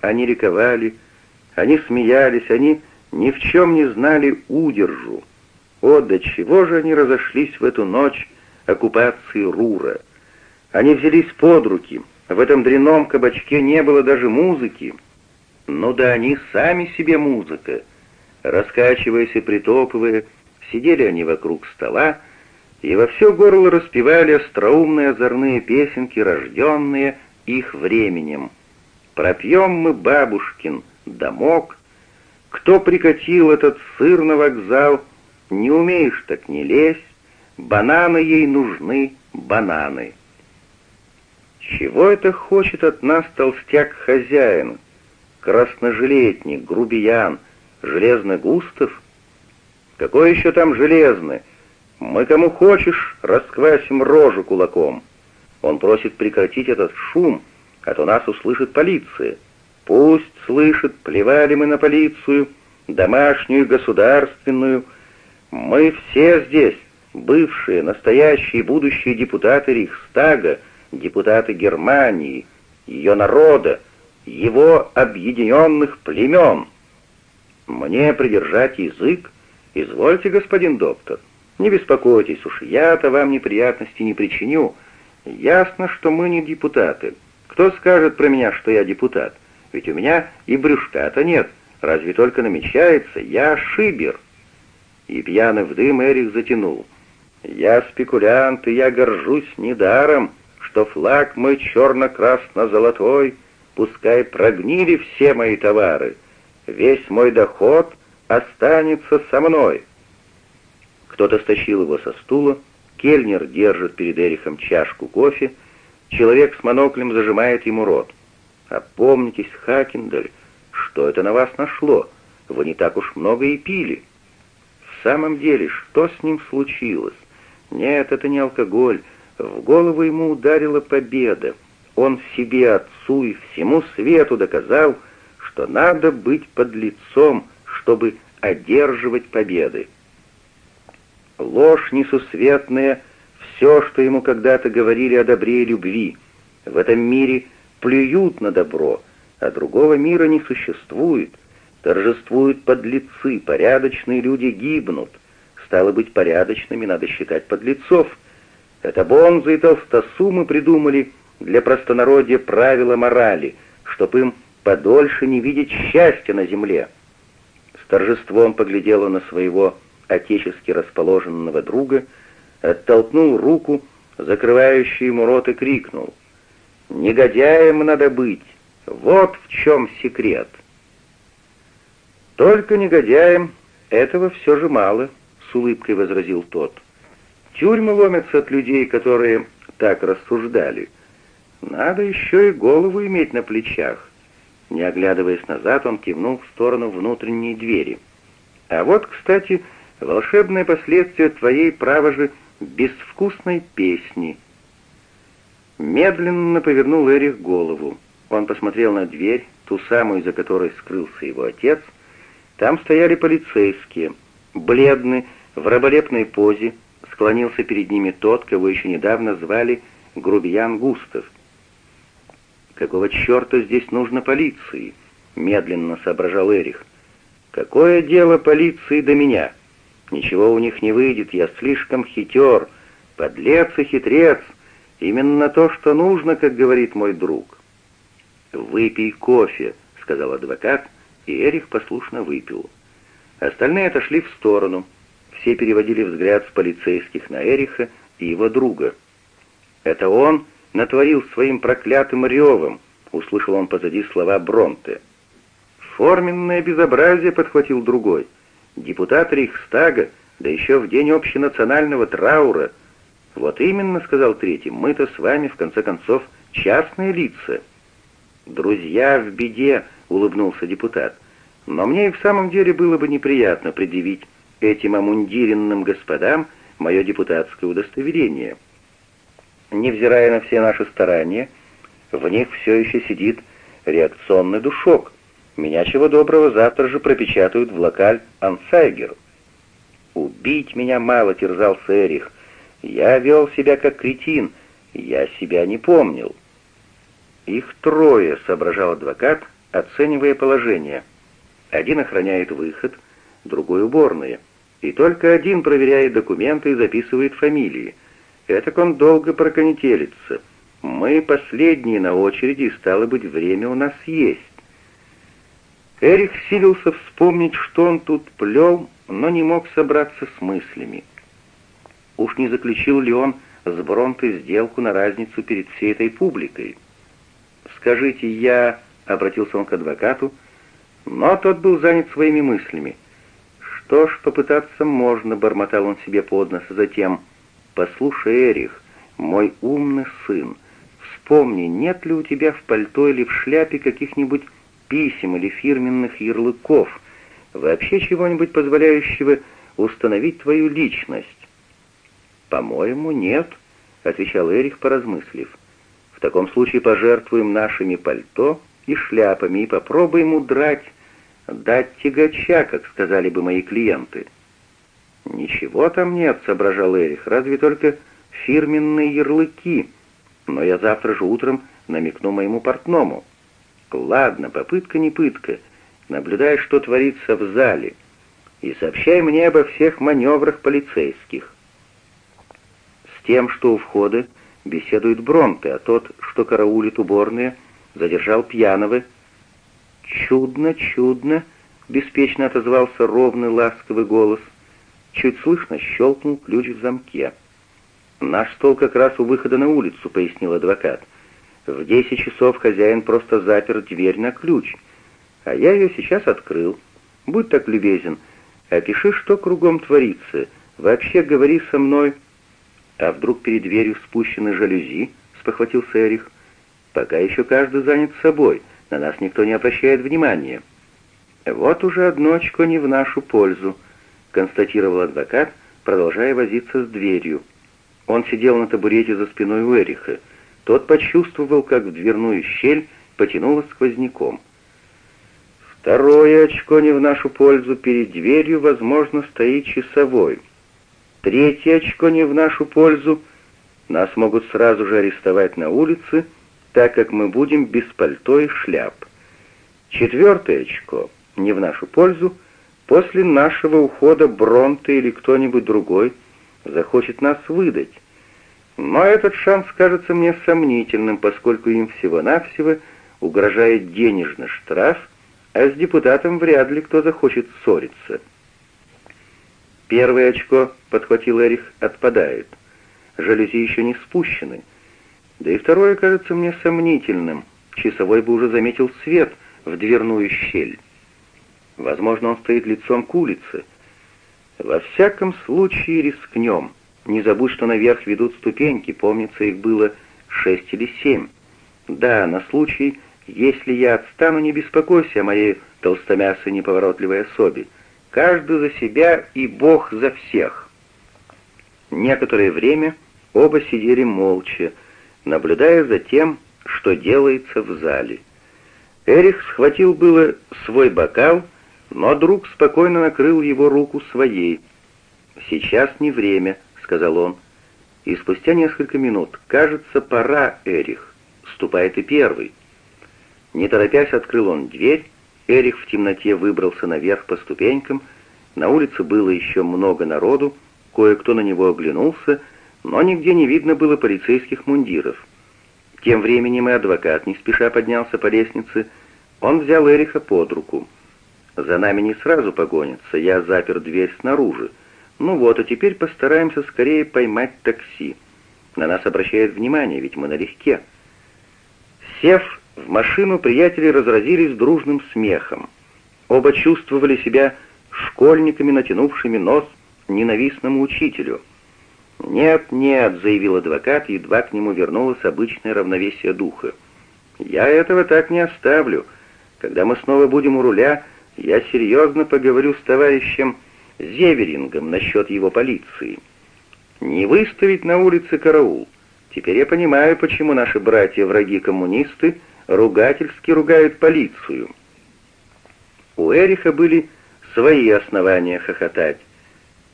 Они ликовали, они смеялись, они ни в чем не знали удержу. О, до чего же они разошлись в эту ночь оккупации Рура! Они взялись под руки, в этом дряном кабачке не было даже музыки. Ну да они сами себе музыка. Раскачиваясь и притопывая, сидели они вокруг стола и во все горло распевали остроумные озорные песенки, рожденные их временем. Пропьем мы, бабушкин, домок. Кто прикатил этот сыр на вокзал, не умеешь, так не лезь. Бананы ей нужны, бананы. Чего это хочет от нас толстяк-хозяин, красножилетник, грубиян, железный Густав? Какой еще там железный? Мы кому хочешь расквасим рожу кулаком. Он просит прекратить этот шум, а то нас услышит полиция. Пусть слышит, плевали мы на полицию, домашнюю, государственную. Мы все здесь, бывшие, настоящие, будущие депутаты Рейхстага, депутаты Германии, ее народа, его объединенных племен. Мне придержать язык? Извольте, господин доктор. Не беспокойтесь уж, я-то вам неприятности не причиню. Ясно, что мы не депутаты. Кто скажет про меня, что я депутат? Ведь у меня и брюшка-то нет, разве только намечается, я шибер». И пьяный в дым Эрих затянул. «Я спекулянт, и я горжусь недаром, что флаг мой черно-красно-золотой, пускай прогнили все мои товары, весь мой доход останется со мной». Кто-то стащил его со стула, кельнер держит перед Эрихом чашку кофе, человек с моноклем зажимает ему рот. «Опомнитесь, Хакендаль, что это на вас нашло? Вы не так уж много и пили». В самом деле, что с ним случилось? Нет, это не алкоголь. В голову ему ударила победа. Он себе, отцу и всему свету доказал, что надо быть под лицом, чтобы одерживать победы. Ложь несусветная, все, что ему когда-то говорили о добре и любви. В этом мире плюют на добро, а другого мира не существует. Торжествуют подлецы, порядочные люди гибнут. Стало быть, порядочными надо считать подлецов. Это бонзы и толстосумы придумали для простонародья правила морали, чтоб им подольше не видеть счастья на земле. С торжеством поглядела на своего отечески расположенного друга, оттолкнул руку, закрывающую ему рот, и крикнул. «Негодяем надо быть! Вот в чем секрет!» «Только негодяем этого все же мало», — с улыбкой возразил тот. «Тюрьмы ломятся от людей, которые так рассуждали. Надо еще и голову иметь на плечах». Не оглядываясь назад, он кивнул в сторону внутренней двери. «А вот, кстати, — волшебное последствие твоей, право же, безвкусной песни». Медленно повернул Эрих голову. Он посмотрел на дверь, ту самую, за которой скрылся его отец. Там стояли полицейские, бледный, в раболепной позе, склонился перед ними тот, кого еще недавно звали Грубиян Густав. «Какого черта здесь нужно полиции?» — медленно соображал Эрих. «Какое дело полиции до меня?» Ничего у них не выйдет, я слишком хитер, подлец и хитрец. Именно то, что нужно, как говорит мой друг. «Выпей кофе», — сказал адвокат, и Эрих послушно выпил. Остальные отошли в сторону. Все переводили взгляд с полицейских на Эриха и его друга. «Это он натворил своим проклятым ревом», — услышал он позади слова Бронте. «Форменное безобразие», — подхватил другой — депутат Рейхстага, да еще в день общенационального траура. Вот именно, сказал третий, мы-то с вами, в конце концов, частные лица. Друзья в беде, улыбнулся депутат. Но мне и в самом деле было бы неприятно предъявить этим омундиренным господам мое депутатское удостоверение. Невзирая на все наши старания, в них все еще сидит реакционный душок, меня чего доброго завтра же пропечатают в локаль «Ансайгер». «Убить меня мало», — терзался Эрих. «Я вел себя как кретин, я себя не помнил». «Их трое», — соображал адвокат, оценивая положение. Один охраняет выход, другой — уборные. И только один проверяет документы и записывает фамилии. Этак он долго проконетелится. Мы последние на очереди, стало быть, время у нас есть. Эрик силился вспомнить, что он тут плел, но не мог собраться с мыслями. Уж не заключил ли он с Бронтой сделку на разницу перед всей этой публикой? «Скажите, я...» — обратился он к адвокату, но тот был занят своими мыслями. «Что ж, попытаться можно», — бормотал он себе под нос, а затем... «Послушай, Эрих, мой умный сын, вспомни, нет ли у тебя в пальто или в шляпе каких-нибудь писем или фирменных ярлыков, вообще чего-нибудь позволяющего установить твою личность?» «По-моему, нет», — отвечал Эрих, поразмыслив. «В таком случае пожертвуем нашими пальто и шляпами и попробуем удрать, дать тягача, как сказали бы мои клиенты». «Ничего там нет», — соображал Эрих, — «разве только фирменные ярлыки. Но я завтра же утром намекну моему портному». «Ладно, попытка не пытка. Наблюдай, что творится в зале, и сообщай мне обо всех маневрах полицейских». С тем, что у входа беседует Бронте, а тот, что караулит уборные, задержал пьяного. «Чудно, чудно!» — беспечно отозвался ровный ласковый голос — Чуть слышно щелкнул ключ в замке. «Наш стол как раз у выхода на улицу», — пояснил адвокат. «В десять часов хозяин просто запер дверь на ключ, а я ее сейчас открыл. Будь так любезен, опиши, что кругом творится. Вообще говори со мной». «А вдруг перед дверью спущены жалюзи?» — спохватился Эрих. «Пока еще каждый занят собой, на нас никто не обращает внимания». «Вот уже одно очко не в нашу пользу», констатировал адвокат, продолжая возиться с дверью. Он сидел на табурете за спиной у Эриха. Тот почувствовал, как в дверную щель потянуло сквозняком. Второе очко не в нашу пользу, перед дверью, возможно, стоит часовой. Третье очко не в нашу пользу, нас могут сразу же арестовать на улице, так как мы будем без пальто и шляп. Четвертое очко не в нашу пользу — После нашего ухода Бронте или кто-нибудь другой захочет нас выдать. Но этот шанс кажется мне сомнительным, поскольку им всего-навсего угрожает денежный штраф, а с депутатом вряд ли кто захочет ссориться. Первое очко, подхватил Эрих, отпадает. Жалюзи еще не спущены. Да и второе кажется мне сомнительным. Часовой бы уже заметил свет в дверную щель. Возможно, он стоит лицом к улице. Во всяком случае, рискнем. Не забудь, что наверх ведут ступеньки, помнится, их было шесть или семь. Да, на случай, если я отстану, не беспокойся о моей толстомясой неповоротливой особе. Каждый за себя и Бог за всех. Некоторое время оба сидели молча, наблюдая за тем, что делается в зале. Эрих схватил было свой бокал, но друг спокойно накрыл его руку своей. «Сейчас не время», — сказал он. И спустя несколько минут, «Кажется, пора, Эрих. Ступай ты первый». Не торопясь, открыл он дверь. Эрих в темноте выбрался наверх по ступенькам. На улице было еще много народу, кое-кто на него оглянулся, но нигде не видно было полицейских мундиров. Тем временем и адвокат не спеша поднялся по лестнице. Он взял Эриха под руку. За нами не сразу погонятся, я запер дверь снаружи. Ну вот, а теперь постараемся скорее поймать такси. На нас обращают внимание, ведь мы налегке. Сев в машину, приятели разразились дружным смехом. Оба чувствовали себя школьниками, натянувшими нос ненавистному учителю. «Нет, нет», — заявил адвокат, едва к нему вернулось обычное равновесие духа. «Я этого так не оставлю. Когда мы снова будем у руля, я серьезно поговорю с товарищем Зеверингом насчет его полиции. Не выставить на улице караул. Теперь я понимаю, почему наши братья-враги-коммунисты ругательски ругают полицию. У Эриха были свои основания хохотать.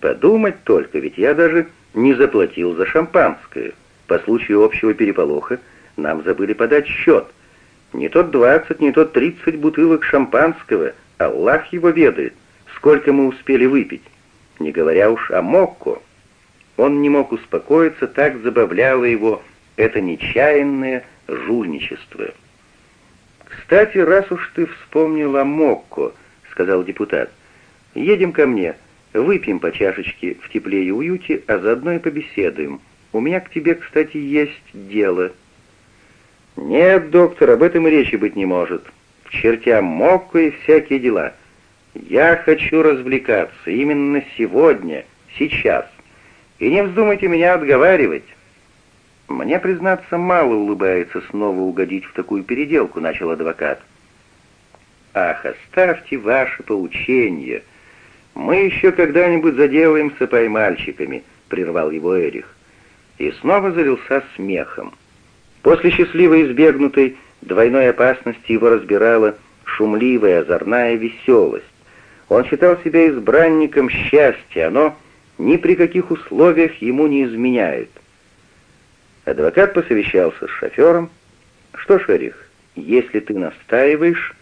Подумать только, ведь я даже не заплатил за шампанское. По случаю общего переполоха нам забыли подать счет. Не тот двадцать, не тот тридцать бутылок шампанского, Аллах его ведает, сколько мы успели выпить, не говоря уж о Мокко. Он не мог успокоиться, так забавляло его это нечаянное жульничество. «Кстати, раз уж ты вспомнил о Мокко», — сказал депутат, — «едем ко мне, выпьем по чашечке в тепле и уюте, а заодно и побеседуем. У меня к тебе, кстати, есть дело». «Нет, доктор, об этом и речи быть не может. В чертям Мокко и всякие дела. Я хочу развлекаться именно сегодня, сейчас. И не вздумайте меня отговаривать». «Мне, признаться, мало улыбается снова угодить в такую переделку», — начал адвокат. «Ах, оставьте ваши поучения. Мы еще когда-нибудь заделаемся поймальчиками», — прервал его Эрих. И снова залился смехом. После счастливо избегнутой двойной опасности его разбирала шумливая, озорная веселость. Он считал себя избранником счастья, оно ни при каких условиях ему не изменяет. Адвокат посовещался с шофером. «Что, шерих, если ты настаиваешь...»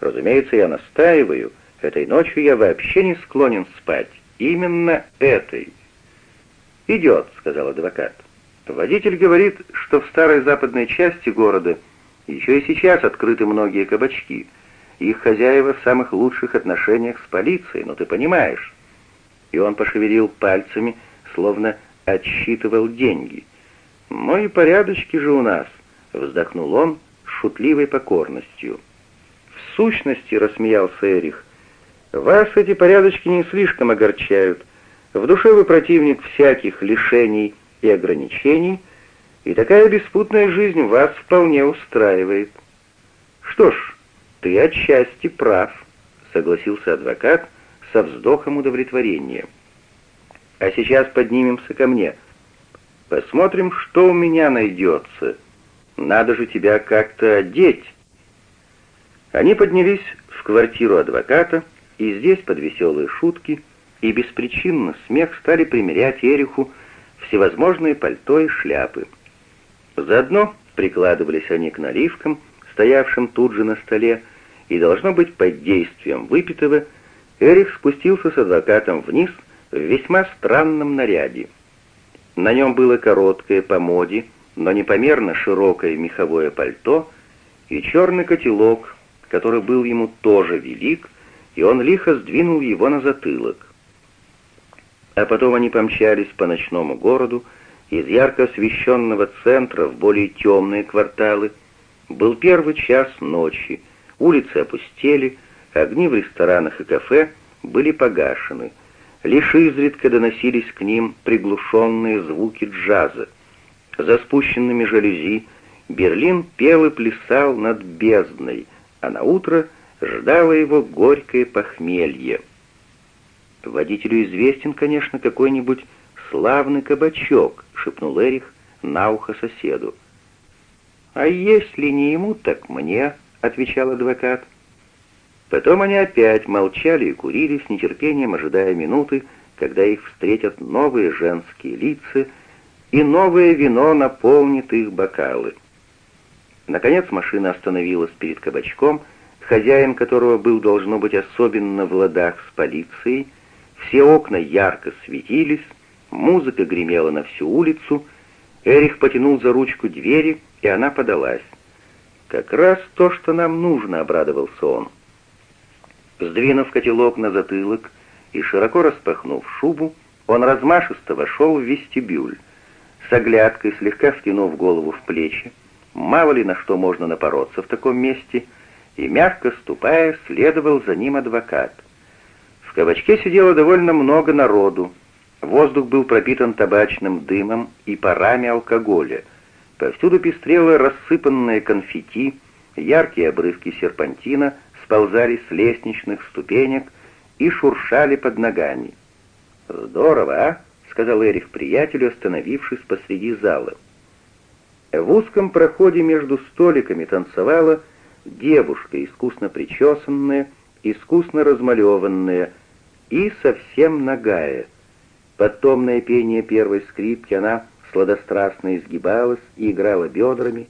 «Разумеется, я настаиваю. Этой ночью я вообще не склонен спать. Именно этой». «Идет», — сказал адвокат. Водитель говорит, что в старой западной части города еще и сейчас открыты многие кабачки. Их хозяева в самых лучших отношениях с полицией, ну ты понимаешь. И он пошевелил пальцами, словно отсчитывал деньги. «Ну и порядочки же у нас», — вздохнул он шутливой покорностью. «В сущности», — рассмеялся Эрих, — «вас эти порядочки не слишком огорчают. В душе вы противник всяких лишений, и ограничений, и такая беспутная жизнь вас вполне устраивает. Что ж, ты отчасти прав, согласился адвокат со вздохом удовлетворения. А сейчас поднимемся ко мне. Посмотрим, что у меня найдется. Надо же тебя как-то одеть. Они поднялись в квартиру адвоката, и здесь под веселые шутки и беспричинно смех стали примерять Эриху всевозможные пальто и шляпы. Заодно прикладывались они к наливкам, стоявшим тут же на столе, и, должно быть, под действием выпитого, Эрих спустился с адвокатом вниз в весьма странном наряде. На нем было короткое по моде, но непомерно широкое меховое пальто и черный котелок, который был ему тоже велик, и он лихо сдвинул его на затылок а потом они помчались по ночному городу, из ярко освещенного центра в более темные кварталы. Был первый час ночи, улицы опустели, огни в ресторанах и кафе были погашены. Лишь изредка доносились к ним приглушенные звуки джаза. За спущенными жалюзи Берлин пел и плясал над бездной, а на утро ждало его горькое похмелье. «Водителю известен, конечно, какой-нибудь славный кабачок», — шепнул Эрих на ухо соседу. «А если не ему, так мне», — отвечал адвокат. Потом они опять молчали и курили, с нетерпением ожидая минуты, когда их встретят новые женские лица, и новое вино наполнит их бокалы. Наконец машина остановилась перед кабачком, хозяин которого был, должно быть, особенно в ладах с полицией, все окна ярко светились, музыка гремела на всю улицу. Эрих потянул за ручку двери, и она подалась. «Как раз то, что нам нужно», — обрадовался он. Сдвинув котелок на затылок и широко распахнув шубу, он размашисто вошел в вестибюль, с оглядкой слегка втянув голову в плечи, мало ли на что можно напороться в таком месте, и, мягко ступая, следовал за ним адвокат. В кабачке сидело довольно много народу. Воздух был пропитан табачным дымом и парами алкоголя. Повсюду пестрело рассыпанное конфетти, яркие обрывки серпантина сползали с лестничных ступенек и шуршали под ногами. «Здорово, а?» — сказал Эрих приятелю, остановившись посреди зала. В узком проходе между столиками танцевала девушка, искусно причесанная, искусно размалеванная, и совсем нагая. Под томное пение первой скрипки она сладострастно изгибалась и играла бедрами.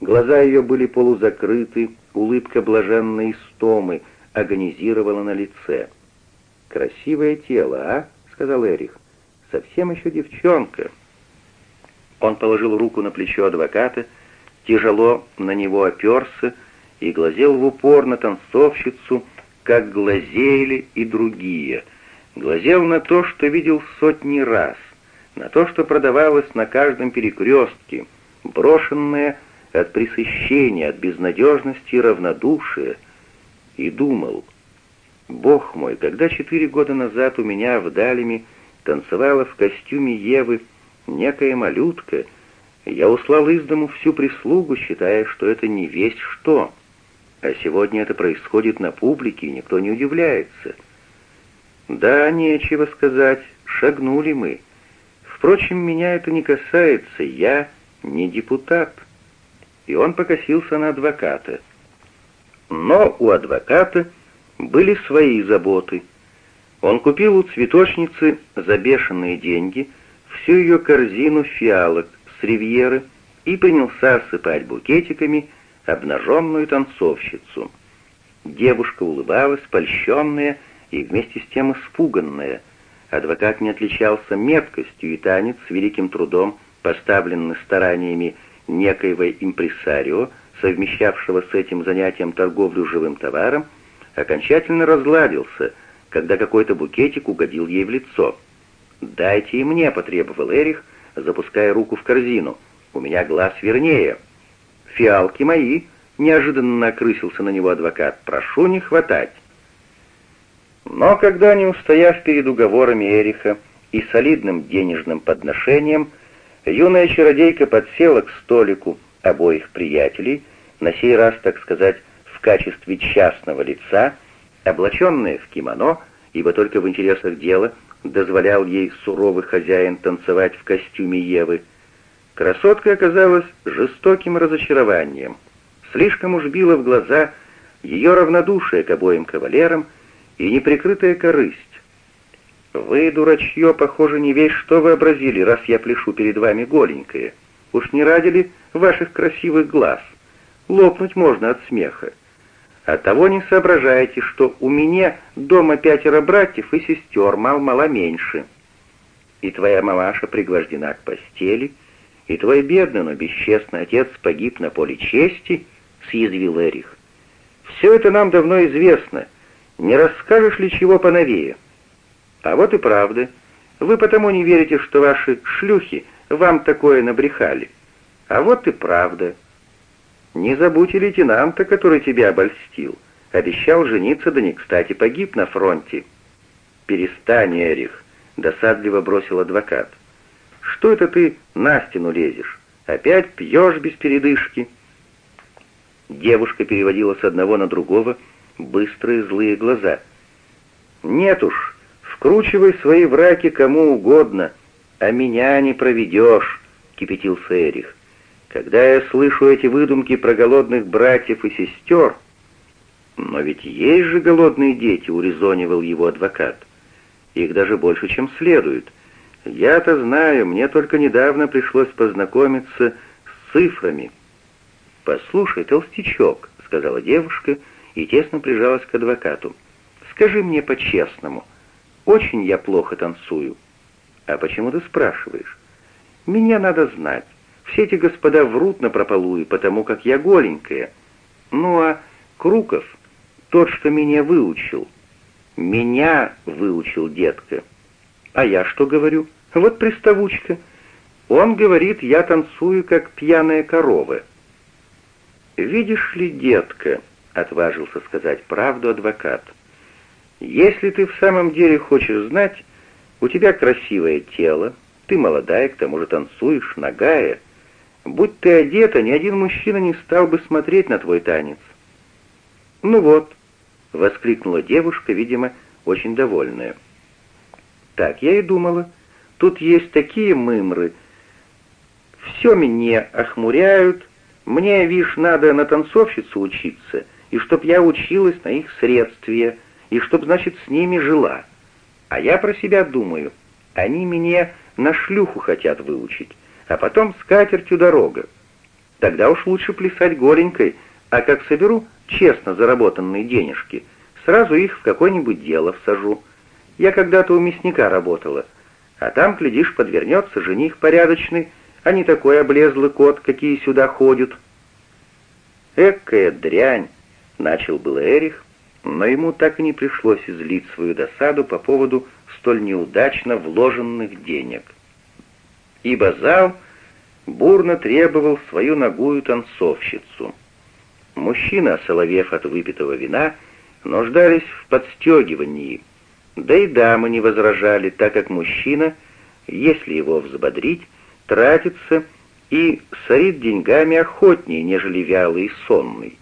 Глаза ее были полузакрыты, улыбка блаженной истомы агонизировала на лице. «Красивое тело, а?» — сказал Эрих. «Совсем еще девчонка». Он положил руку на плечо адвоката, тяжело на него оперся и глазел в упор на танцовщицу, как глазели и другие. Глазел на то, что видел сотни раз, на то, что продавалось на каждом перекрестке, брошенное от пресыщения, от безнадежности и равнодушия, и думал, «Бог мой, когда четыре года назад у меня в Далеме танцевала в костюме Евы некая малютка, я услал из дому всю прислугу, считая, что это не весть что. А сегодня это происходит на публике, и никто не удивляется. Да, нечего сказать, шагнули мы. Впрочем, меня это не касается, я не депутат. И он покосился на адвоката. Но у адвоката были свои заботы. Он купил у цветочницы за бешеные деньги всю ее корзину фиалок с ривьеры и принялся осыпать букетиками обнаженную танцовщицу. Девушка улыбалась, польщенная и вместе с тем испуганная. Адвокат не отличался меткостью, и танец с великим трудом, поставленный стараниями некоего импресарио, совмещавшего с этим занятием торговлю живым товаром, окончательно разладился, когда какой-то букетик угодил ей в лицо. «Дайте и мне», — потребовал Эрих, запуская руку в корзину. «У меня глаз вернее». «Фиалки мои», — неожиданно накрысился на него адвокат. «Прошу не хватать». Но когда, не устояв перед уговорами Эриха и солидным денежным подношением, юная чародейка подсела к столику обоих приятелей, на сей раз, так сказать, в качестве частного лица, облаченная в кимоно, ибо только в интересах дела дозволял ей суровый хозяин танцевать в костюме Евы, красотка оказалась жестоким разочарованием. Слишком уж било в глаза ее равнодушие к обоим кавалерам и неприкрытая корысть. «Вы, дурачье, похоже, не весь что вообразили, раз я пляшу перед вами голенькое. Уж не ради ли ваших красивых глаз? Лопнуть можно от смеха. Оттого не соображаете, что у меня дома пятеро братьев и сестер, мал-мало меньше. И твоя мамаша пригвождена к постели, и твой бедный, но бесчестный отец погиб на поле чести, — съязвил Эрих. Все это нам давно известно. Не расскажешь ли чего поновее? А вот и правда. Вы потому не верите, что ваши шлюхи вам такое набрехали. А вот и правда. Не забудь и лейтенанта, который тебя обольстил. Обещал жениться, да не кстати погиб на фронте. Перестань, Эрих, досадливо бросил адвокат. Что это ты на стену лезешь? Опять пьешь без передышки?» Девушка переводила с одного на другого быстрые злые глаза. «Нет уж, вкручивай свои враки кому угодно, а меня не проведешь», — кипятился Эрих. Когда я слышу эти выдумки про голодных братьев и сестер... Но ведь есть же голодные дети, урезонивал его адвокат. Их даже больше, чем следует. Я-то знаю, мне только недавно пришлось познакомиться с цифрами. «Послушай, толстячок», — сказала девушка и тесно прижалась к адвокату. «Скажи мне по-честному, очень я плохо танцую». «А почему ты спрашиваешь?» «Меня надо знать. Все эти господа врут на прополую, потому как я голенькая. Ну а Круков, тот, что меня выучил, меня выучил детка. А я что говорю? Вот приставучка. Он говорит, я танцую, как пьяная корова. «Видишь ли, детка», — отважился сказать правду адвокат, «если ты в самом деле хочешь знать, у тебя красивое тело, ты молодая, к тому же танцуешь, нагая, Будь ты одета, ни один мужчина не стал бы смотреть на твой танец. «Ну вот», — воскликнула девушка, видимо, очень довольная. «Так, я и думала. Тут есть такие мымры. Все меня охмуряют. Мне, вишь, надо на танцовщицу учиться, и чтоб я училась на их средстве, и чтоб, значит, с ними жила. А я про себя думаю, они меня на шлюху хотят выучить а потом с катертью дорога. Тогда уж лучше плясать голенькой, а как соберу честно заработанные денежки, сразу их в какое-нибудь дело всажу. Я когда-то у мясника работала, а там, глядишь, подвернется жених порядочный, а не такой облезлый кот, какие сюда ходят». «Экая дрянь!» — начал было Эрих, но ему так и не пришлось излить свою досаду по поводу столь неудачно вложенных денег. Ибо зал бурно требовал свою ногую танцовщицу. Мужчины, осоловев от выпитого вина, нуждались в подстегивании, да и дамы не возражали, так как мужчина, если его взбодрить, тратится и сорит деньгами охотнее, нежели вялый и сонный.